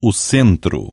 o centro.